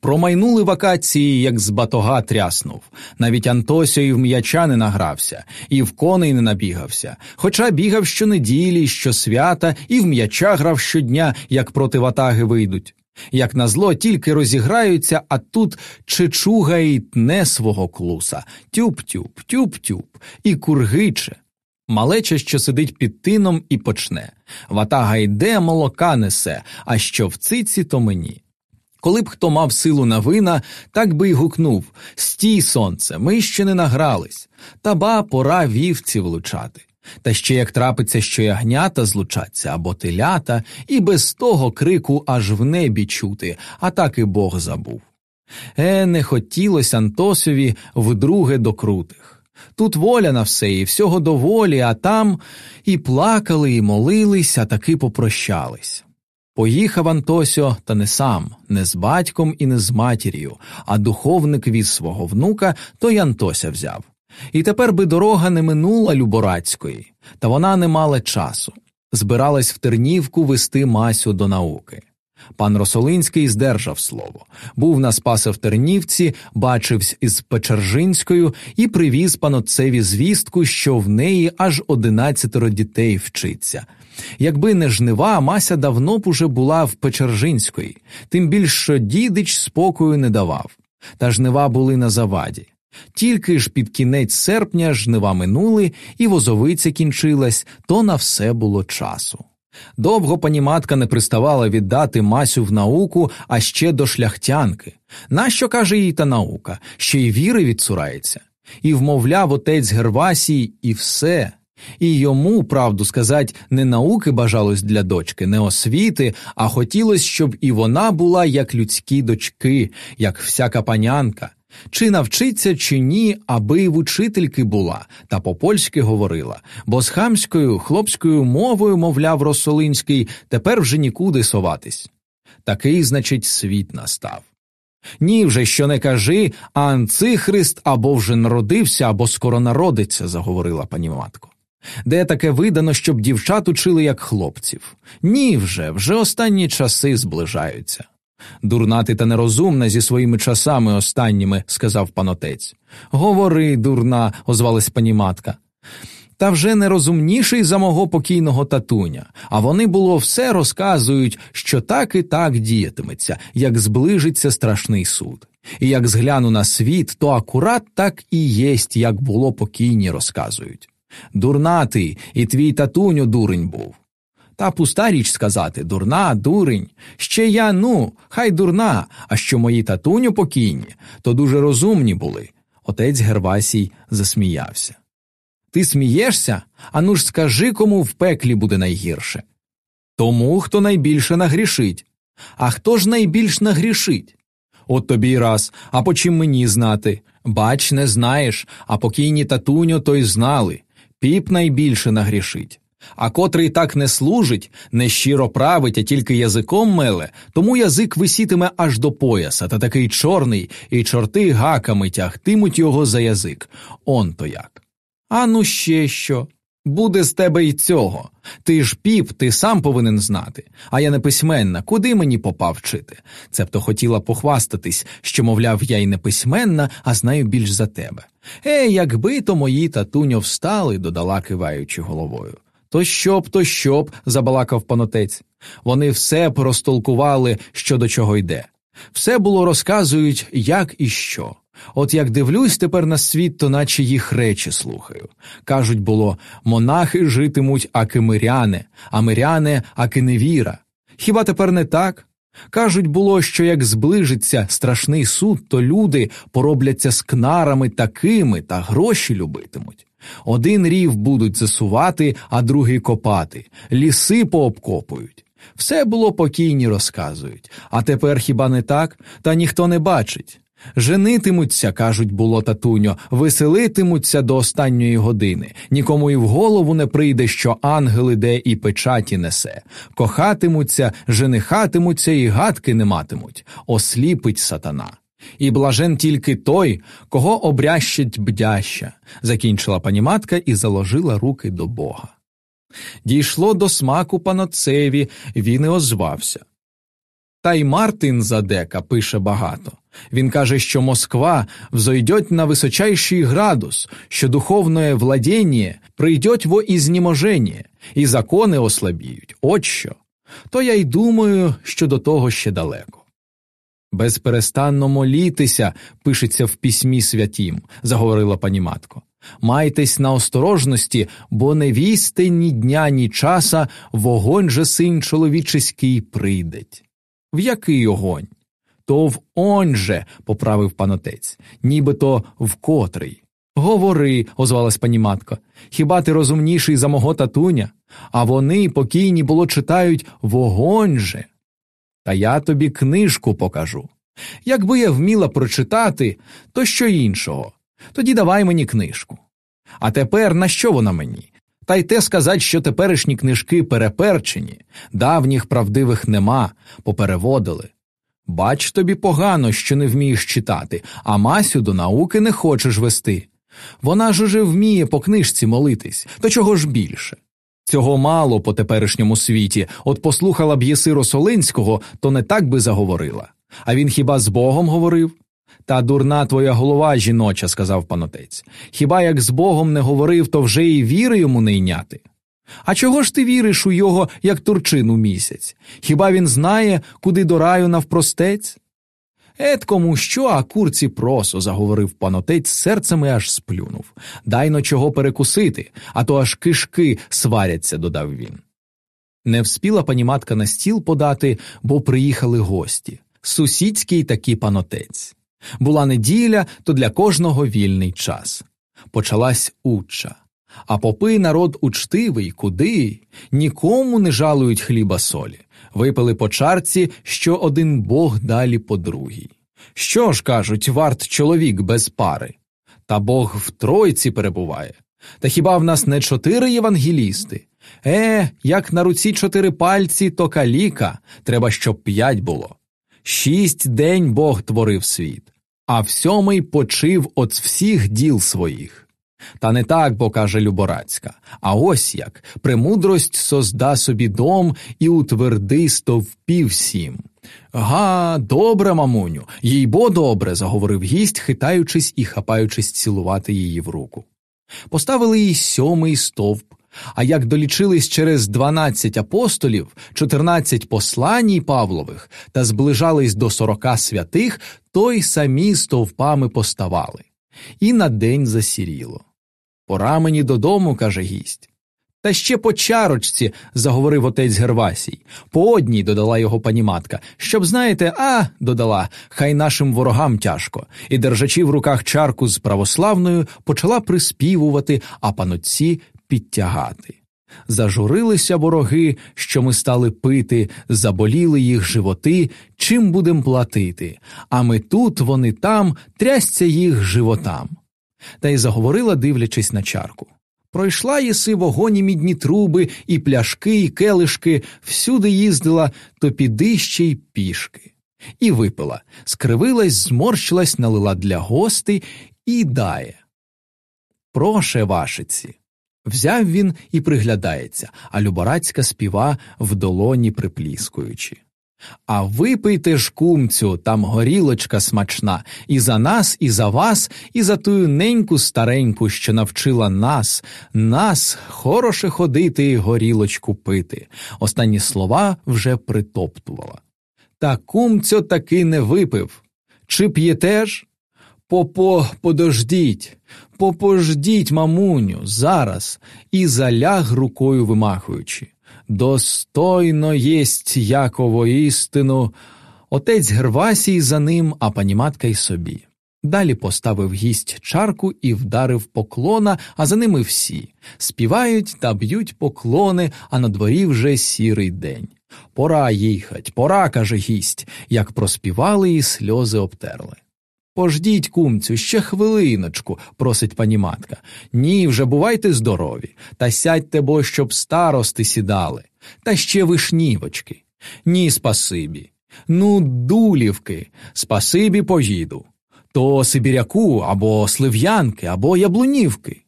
Промайнули вакації, як з батога тряснув. Навіть Антосьо і в м'яча не награвся, і в коней не набігався. Хоча бігав щонеділі, щосвята, і в м'яча грав щодня, як проти ватаги вийдуть. Як назло, тільки розіграються, а тут чечуга й тне свого клуса тюп-тюп, тюп-тюп, і кургиче. Малеча, що сидить під тином, і почне. Ватага йде, молока несе, а що в циці, то мені. Коли б хто мав силу на вина, так би й гукнув Стій, сонце, ми ще не награлись, та ба пора вівці влучати. Та ще як трапиться, що ягнята злучаться або телята, і без того крику аж в небі чути, а так і Бог забув. Е, не хотілось Антосові вдруге до крутих. Тут воля на все і всього доволі, а там і плакали, і молились, а таки попрощались. Поїхав Антосьо, та не сам, не з батьком і не з матір'ю, а духовник віз свого внука, то й Антося взяв. І тепер би дорога не минула Люборацької, та вона не мала часу. Збиралась в Тернівку вести Масю до науки. Пан Росолинський здержав слово, був на Спасе в Тернівці, бачився із Печержинською і привіз панотцеві звістку, що в неї аж одинадцятеро дітей вчиться. Якби не жнива, Мася давно б уже була в Печержинської, тим більш що дідич спокою не давав, та жнива були на заваді. Тільки ж під кінець серпня жнива минули, і возовиця кінчилась, то на все було часу. Довго пані матка не приставала віддати Масю в науку, а ще до шляхтянки. Нащо каже їй та наука, ще й віри відсурається, і вмовляв отець Гервасій, і все. І йому, правду сказать, не науки бажалось для дочки, не освіти, а хотілось, щоб і вона була як людські дочки, як всяка панянка. Чи навчиться, чи ні, аби й в учительки була, та по польськи говорила, бо з хамською, хлопською мовою, мовляв Росолинський, тепер вже нікуди соватись. Такий, значить, світ настав. Ні, вже що не кажи, а Анцихрист або вже народився, або скоро народиться, заговорила пані матко. Де таке видано, щоб дівчат учили як хлопців? Ні, вже, вже останні часи зближаються. Дурнати та нерозумна зі своїми часами останніми, сказав панотець. Говори, дурна, озвалась пані матка. Та вже нерозумніший за мого покійного татуня, а вони було все розказують, що так і так діятиметься, як зближиться страшний суд. І як згляну на світ, то акурат так і єсть, як було покійні, розказують. Дурнатий, і твій татуню дурень був. Та пуста річ сказати дурна, дурень. Ще я, ну, хай дурна, а що мої татуню покійні, то дуже розумні були. Отець Гервасій засміявся. Ти смієшся? Ану ж скажи, кому в пеклі буде найгірше. Тому, хто найбільше нагрішить. А хто ж найбільш нагрішить? От тобі й раз, а по чим мені знати? Бач, не знаєш, а покійні татуню то й знали. Піп найбільше нагрішить. А котрий так не служить, не щиро править, а тільки язиком меле, тому язик висітиме аж до пояса, та такий чорний, і чорти гаками тягтимуть його за язик. Он то як. А ну ще що? Буде з тебе й цього. Ти ж піп, ти сам повинен знати. А я не письменна, куди мені попав вчити? Цебто хотіла похвастатись, що, мовляв, я й не письменна, а знаю більш за тебе. Е, якби то мої татуньо встали, додала киваючи головою. То що б, то що б, забалакав панотець. Вони все порозтолкували, що до чого йде. Все було розказують, як і що. От як дивлюсь тепер на світ, то наче їх речі слухаю. Кажуть, було, монахи житимуть, аки миряни, а миряни, аки невіра. Хіба тепер не так? Кажуть, було, що як зближиться страшний суд, то люди поробляться з кнарами такими та гроші любитимуть. Один рів будуть засувати, а другий копати, ліси пообкопують. Все було покійні, розказують, а тепер хіба не так, та ніхто не бачить. Женитимуться, кажуть, було татуньо, веселитимуться до останньої години, нікому і в голову не прийде, що ангел іде і печаті несе, кохатимуться, женихатимуться і гадки не матимуть, осліпить сатана. І блажен тільки той, кого обрящить бдяща, закінчила пані матка і заложила руки до Бога. Дійшло до смаку паноцеві, він і озвався. Та й Мартин Задека пише багато. Він каже, що Москва взойдет на височайший градус, що духовне владіння прийдет во ізнеможення, і закони ослабіють. От що. То я й думаю, що до того ще далеко. Безперестанно молітися, пишеться в письмі святім, заговорила пані матко. Майтесь на осторожності, бо не вісте ні дня, ні часа, вогонь же син чоловічеський прийдеть. В який огонь? То в он же, поправив панотець, нібито в котрий. Говори, озвалась пані матко, хіба ти розумніший за мого татуня? А вони покійні було читають вогонь же. Та я тобі книжку покажу. Якби я вміла прочитати, то що іншого. Тоді давай мені книжку. А тепер на що вона мені? Та й те сказать, що теперішні книжки переперчені, давніх правдивих нема, попереводили. Бач тобі погано, що не вмієш читати, а Масю до науки не хочеш вести. Вона ж уже вміє по книжці молитись, то чого ж більше? Цього мало по теперішньому світі, от послухала б єси Росолинського, то не так би заговорила. А він хіба з Богом говорив? Та дурна твоя голова, жіноча, сказав панотець. Хіба як з Богом не говорив, то вже і віри йому не йняти? А чого ж ти віриш у його, як турчину місяць? Хіба він знає, куди до раю навпростець? Ет кому що, а курці просо, заговорив панотець серцем і аж сплюнув. Дайно чого перекусити, а то аж кишки сваряться, додав він. Не вспіла пані матка на стіл подати, бо приїхали гості. Сусідський такий панотець. Була неділя, то для кожного вільний час. Почалась уча. А попи народ учтивий, куди, нікому не жалують хліба солі, випили по чарці, що один бог далі по другій. Що ж кажуть, варт чоловік без пари? Та Бог в тройці перебуває. Та хіба в нас не чотири євангелісти? Е, як на руці чотири пальці, то каліка, треба, щоб п'ять було. Шість день Бог творив світ, а в сьомий почив от всіх діл своїх. Та не так, бо каже Люборацька, а ось як премудрость созда собі дом і утверди стовпі всім. Га, добре, мамуню, їй бо добре, заговорив гість, хитаючись і хапаючись цілувати її в руку. Поставили їй сьомий стовп, а як долічились через дванадцять апостолів, чотирнадцять посланій Павлових та зближались до сорока святих, то й самі стовпами поставали. І на день засіріло. Пора мені додому, каже гість. Та ще по чарочці, заговорив отець Гервасій. По одній додала його пані матка. Щоб, знаєте, а, додала, хай нашим ворогам тяжко, і, держачи в руках чарку з православною, почала приспівувати, а панотці підтягати. Зажурилися вороги, що ми стали пити, заболіли їх животи, чим будем платити, а ми тут, вони там, трясця їх животам. Та й заговорила, дивлячись на чарку. Пройшла єси вогоні мідні труби, і пляшки, і келишки, всюди їздила, то піди ще й пішки. І випила, скривилась, зморщилась, налила для гостей і дає. Проше вашиці. Взяв він і приглядається, а Люборацька співа в долоні припліскуючи. А випийте ж, кумцю, там горілочка смачна, і за нас, і за вас, і за тую неньку стареньку, що навчила нас, нас хороше ходити і горілочку пити. Останні слова вже притоптувала. Та кумцю таки не випив. Чи п'єте ж? Попо, подождіть, попождіть, мамуню, зараз, і заляг рукою вимахуючи. Достойно єсть Яково істину, отець Гервасій за ним, а паніматка й собі. Далі поставив гість чарку і вдарив поклона, а за ними всі співають та б'ють поклони, а на дворі вже сірий день. Пора їхать, пора, каже гість, як проспівали і сльози обтерли. Пождіть, кумцю, ще хвилиночку, просить пані матка. Ні, вже бувайте здорові, та сядьте бо, щоб старости сідали, та ще вишнівочки. Ні, спасибі. Ну, дулівки, спасибі поїду. То Сибіряку або Слив'янки, або Яблунівки.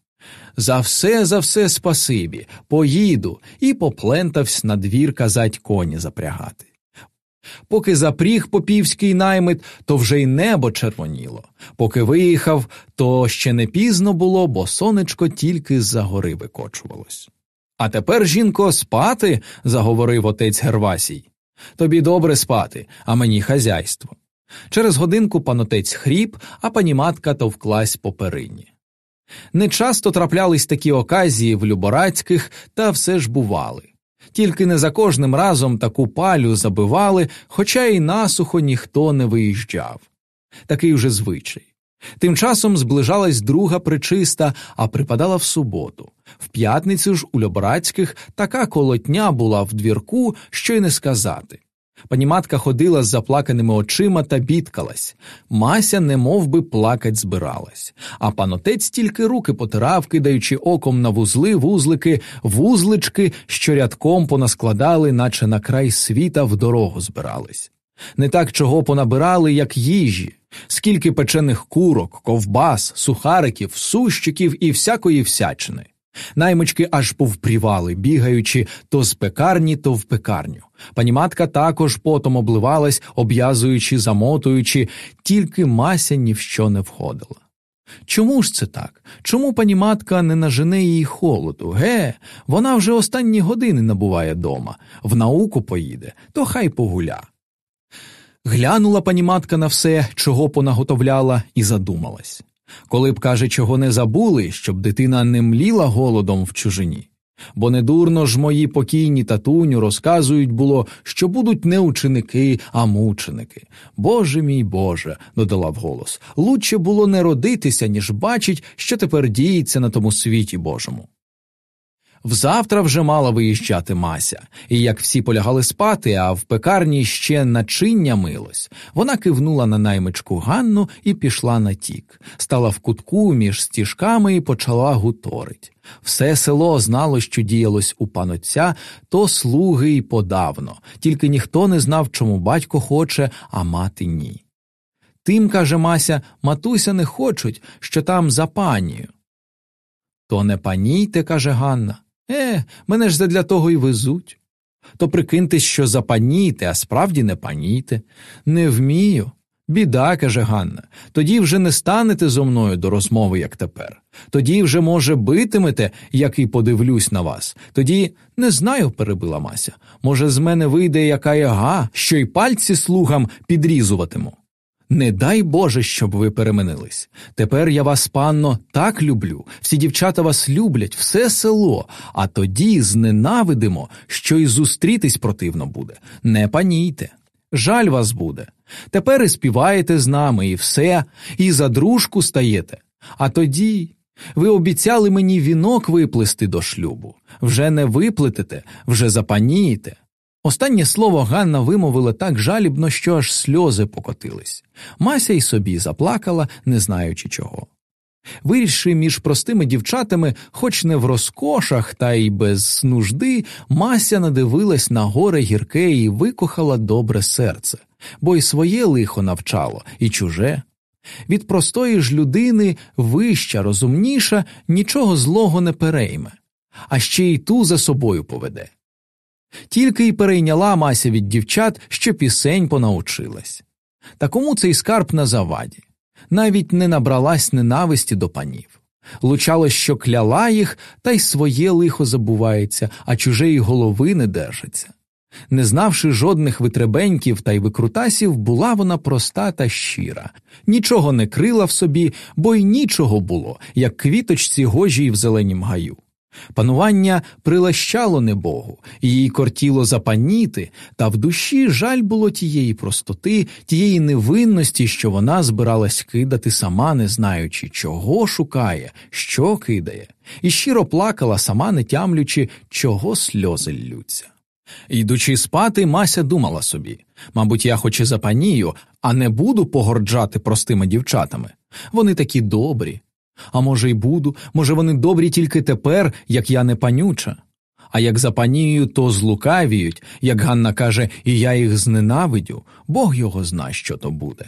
За все, за все спасибі, поїду і поплентавсь на двір казать коні запрягати. Поки запріг попівський наймит, то вже й небо червоніло. Поки виїхав, то ще не пізно було, бо сонечко тільки з-за гори викочувалось. А тепер, жінко, спати, заговорив отець Гервасій. Тобі добре спати, а мені хазяйство. Через годинку панотець хріп, а пані матка товклась по перині. Нечасто траплялись такі оказії в Люборацьких, та все ж бували. Тільки не за кожним разом таку палю забивали, хоча й насухо ніхто не виїжджав. Такий вже звичай. Тим часом зближалась друга причиста, а припадала в суботу. В п'ятницю ж у Льобрацьких така колотня була в двірку, що й не сказати. Паніматка ходила з заплаканими очима та бідкалась. Мася не би плакать збиралась, а панотець тільки руки потирав, кидаючи оком на вузли, вузлики, вузлички, що рядком понаскладали, наче на край світа в дорогу збирались. Не так чого понабирали, як їжі, скільки печених курок, ковбас, сухариків, сущиків і всякої всячини. Наймички аж повпрівали, бігаючи то з пекарні, то в пекарню. Пані матка також потом обливалась, обв'язуючи, замотуючи, тільки мася ні в що не входила. Чому ж це так? Чому пані матка не нажене її холоду? Ге, вона вже останні години набуває дома, в науку поїде, то хай погуля. Глянула пані матка на все, чого понаготовляла, і задумалась. Коли б, каже, чого не забули, щоб дитина не мліла голодом в чужині. Бо недурно ж мої покійні татуню розказують було, що будуть не ученики, а мученики. Боже мій Боже, додала вголос, лучше було не родитися, ніж бачить, що тепер діється на тому світі Божому. Взавтра вже мала виїжджати Мася, і як всі полягали спати, а в пекарні ще начиння милось, вона кивнула на наймичку Ганну і пішла на тік, стала в кутку між стіжками і почала гуторить. Все село знало, що діялось у панотця, то слуги й подавно, тільки ніхто не знав, чому батько хоче, а мати ні. Тим, каже Мася, матуся не хочуть, що там за панію. То не панійте, каже Ганна. Е, мене ж задля того й везуть. То прикиньтесь, що запаніте, а справді не паніте. Не вмію. Біда, каже Ганна, тоді вже не станете зо мною до розмови, як тепер. Тоді вже, може, битимете, як і подивлюсь на вас. Тоді не знаю, перебила Мася. Може, з мене вийде яка яга, що й пальці слугам підрізуватиму. Не дай Боже, щоб ви переменились. Тепер я вас, панно, так люблю, всі дівчата вас люблять, все село, а тоді зненавидимо, що й зустрітись противно буде. Не панійте. Жаль вас буде. Тепер і співаєте з нами, і все, і за дружку стаєте. А тоді ви обіцяли мені вінок виплести до шлюбу. Вже не виплетете, вже запанієте. Останнє слово Ганна вимовила так жалібно, що аж сльози покотились. Мася й собі заплакала, не знаючи чого. Вирішивши між простими дівчатами, хоч не в розкошах, та й без нужди, Мася надивилась на горе гірке і викохала добре серце, бо й своє лихо навчало, і чуже. Від простої ж людини вища, розумніша, нічого злого не перейме, а ще й ту за собою поведе. Тільки й перейняла Мася від дівчат, що пісень понаучилась. Та кому цей скарб на заваді? Навіть не набралась ненависті до панів. Лучало, що кляла їх, та й своє лихо забувається, а чужеї голови не держиться. Не знавши жодних витребеньків та й викрутасів, була вона проста та щира, нічого не крила в собі, бо й нічого було, як квіточці гожій в зеленім гаю. Панування прилащало небогу, їй кортіло запаніти, та в душі жаль було тієї простоти, тієї невинності, що вона збиралась кидати сама, не знаючи, чого шукає, що кидає, і щиро плакала, сама не тямлючи, чого сльози ллються. Йдучи спати, Мася думала собі мабуть, я хоч і запанію, а не буду погорджати простими дівчатами. Вони такі добрі, а може, й буду, може, вони добрі тільки тепер, як я не панюча. А як запанію, то злукавіють, як Ганна каже, і я їх зненавидю, Бог його зна, що то буде.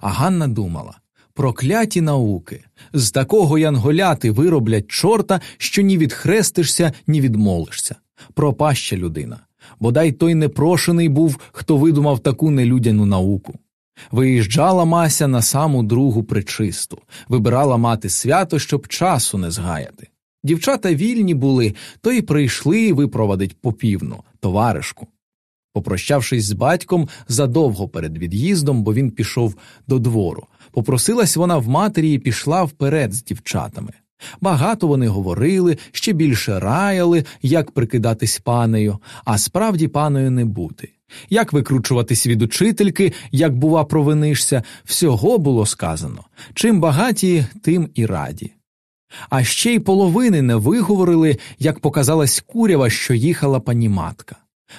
А Ганна думала прокляті науки, з такого янголяти вироблять чорта, що ні відхрестишся, ні відмолишся. Пропаща людина. Бодай той непрошений був, хто видумав таку нелюдяну науку. Виїжджала Мася на саму другу причисту, вибирала мати свято, щоб часу не згаяти. Дівчата вільні були, то й прийшли випровадить попівну, товаришку. Попрощавшись з батьком задовго перед від'їздом, бо він пішов до двору. Попросилась вона в матері і пішла вперед з дівчатами. Багато вони говорили, ще більше раяли, як прикидатись панею, а справді паною не бути. Як викручуватись від учительки, як, бува, провинишся, всього було сказано чим багаті, тим і раді. А ще й половини не виговорили, як показалась курява, що їхала пані матка.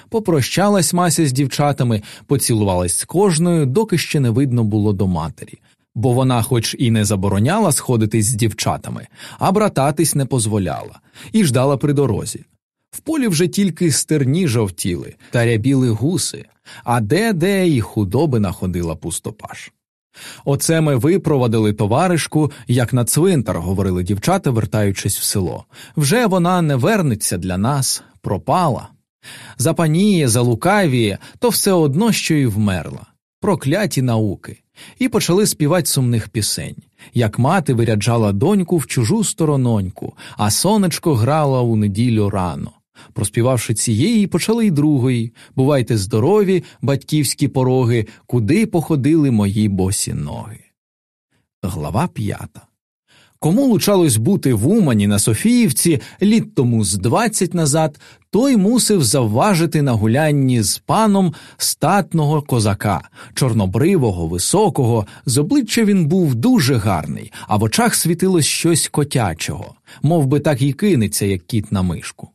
Попрощалась Мася з дівчатами, поцілувалась з кожною, доки ще не видно було до матері, бо вона, хоч і не забороняла сходитись з дівчатами, а брататись не дозволяла, і ждала при дорозі. В полі вже тільки стерні жовтіли та рябіли гуси, а де де і худоби находила пустопаш. Оце ми випровадили товаришку, як на цвинтар, говорили дівчата, вертаючись в село. Вже вона не вернеться для нас, пропала. Запаніє, залукавіє, то все одно, що й вмерла. Прокляті науки. І почали співати сумних пісень, як мати виряджала доньку в чужу сторононьку, а сонечко грало у неділю рано. Проспівавши цієї, почали й другої бувайте здорові, батьківські пороги, куди походили мої босі ноги. Глава п'ята Кому лучалось бути в Умані на Софіївці літ тому з двадцять назад, той мусив завважити на гулянні з паном статного козака, чорнобривого, високого, з обличчя він був дуже гарний, а в очах світилось щось котячого, мов би так і кинеться, як кіт на мишку.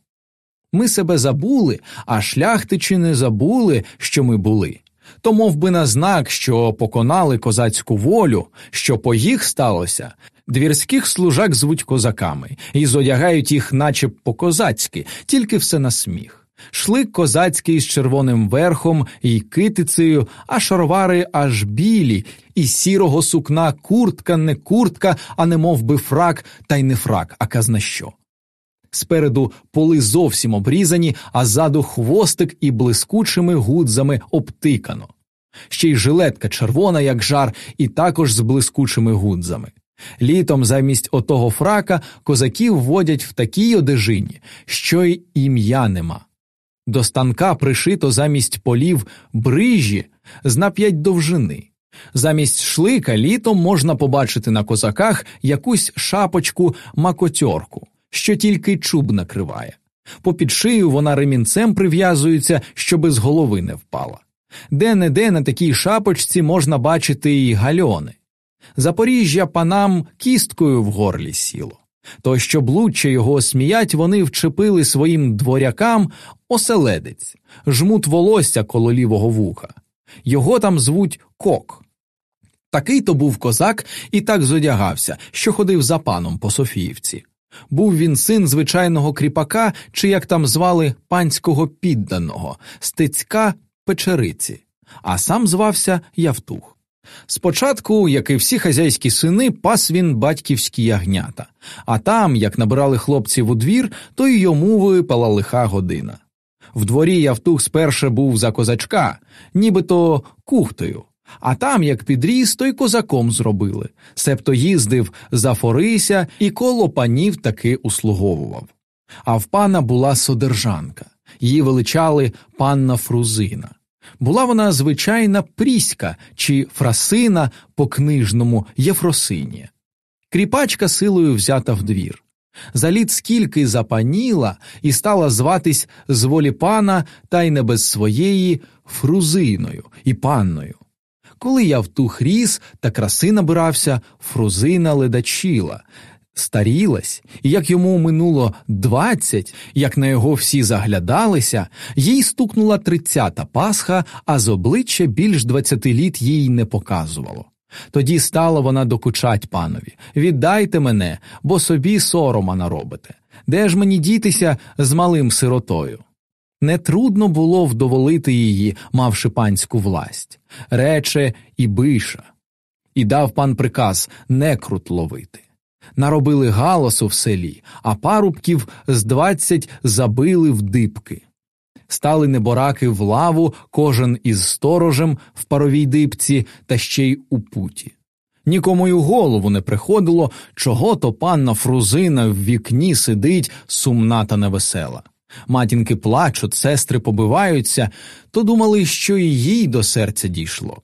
Ми себе забули, а шляхтичі не забули, що ми були. То мов би на знак, що поконали козацьку волю, що по їх сталося, двірських служак звуть козаками і зодягають їх, наче по козацьки, тільки все на сміх. Шлик козацький з червоним верхом і китицею, а шаровари аж білі, і сірого сукна куртка, не куртка, а не мов би фрак, та й не фрак, а казна що. Спереду поли зовсім обрізані, а ззаду хвостик і блискучими гудзами обтикано. Ще й жилетка червона, як жар, і також з блискучими гудзами. Літом замість отого фрака козаків водять в такій одежині, що й ім'я нема. До станка пришито замість полів брижі з на п'ять довжини. Замість шлика літом можна побачити на козаках якусь шапочку макотьорку що тільки чуб накриває. Попід шию вона ремінцем прив'язується, щоби з голови не впала. Де не де на такій шапочці можна бачити і гальони. Запоріжжя панам кісткою в горлі сіло. То, щоб лучше його сміять, вони вчепили своїм дворякам оселедець, жмут волосся коло лівого вуха. Його там звуть кок. Такий то був козак і так зодягався, що ходив за паном по Софіївці. Був він син звичайного кріпака, чи як там звали панського підданого, стецька печериці, а сам звався Явтух. Спочатку, як і всі хазяйські сини, пас він батьківські ягнята, а там, як набирали хлопців у двір, то й йому випала лиха година. В дворі Явтух сперше був за козачка, нібито кухтою, а там, як підріс, то й козаком зробили, себто їздив за Форися і коло панів таки услуговував. А в пана була содержанка, її величали панна Фрузина. Була вона звичайна пріська чи фрасина по книжному Єфросині. Кріпачка силою взята в двір. За літ скільки запаніла і стала зватись з волі пана, та й не без своєї фрузиною і панною. Коли я в тух ріс та краси набирався, фрузина ледачіла, старілась, і як йому минуло двадцять, як на його всі заглядалися, їй стукнула тридцята Пасха, а з обличчя більш двадцяти літ їй не показувало. Тоді стала вона докучать панові Віддайте мене, бо собі сорома наробите. Де ж мені дітися з малим сиротою? Нетрудно було вдоволити її, мавши панську власть, рече і биша, і дав пан приказ не крут ловити. Наробили галасу в селі, а парубків з двадцять забили в дибки. Стали небораки в лаву, кожен із сторожем в паровій дибці та ще й у путі. Нікому й у голову не приходило, чого то панна фрузина в вікні сидить, сумна та невесела матінки плачуть, сестри побиваються, то думали, що і їй до серця дійшло.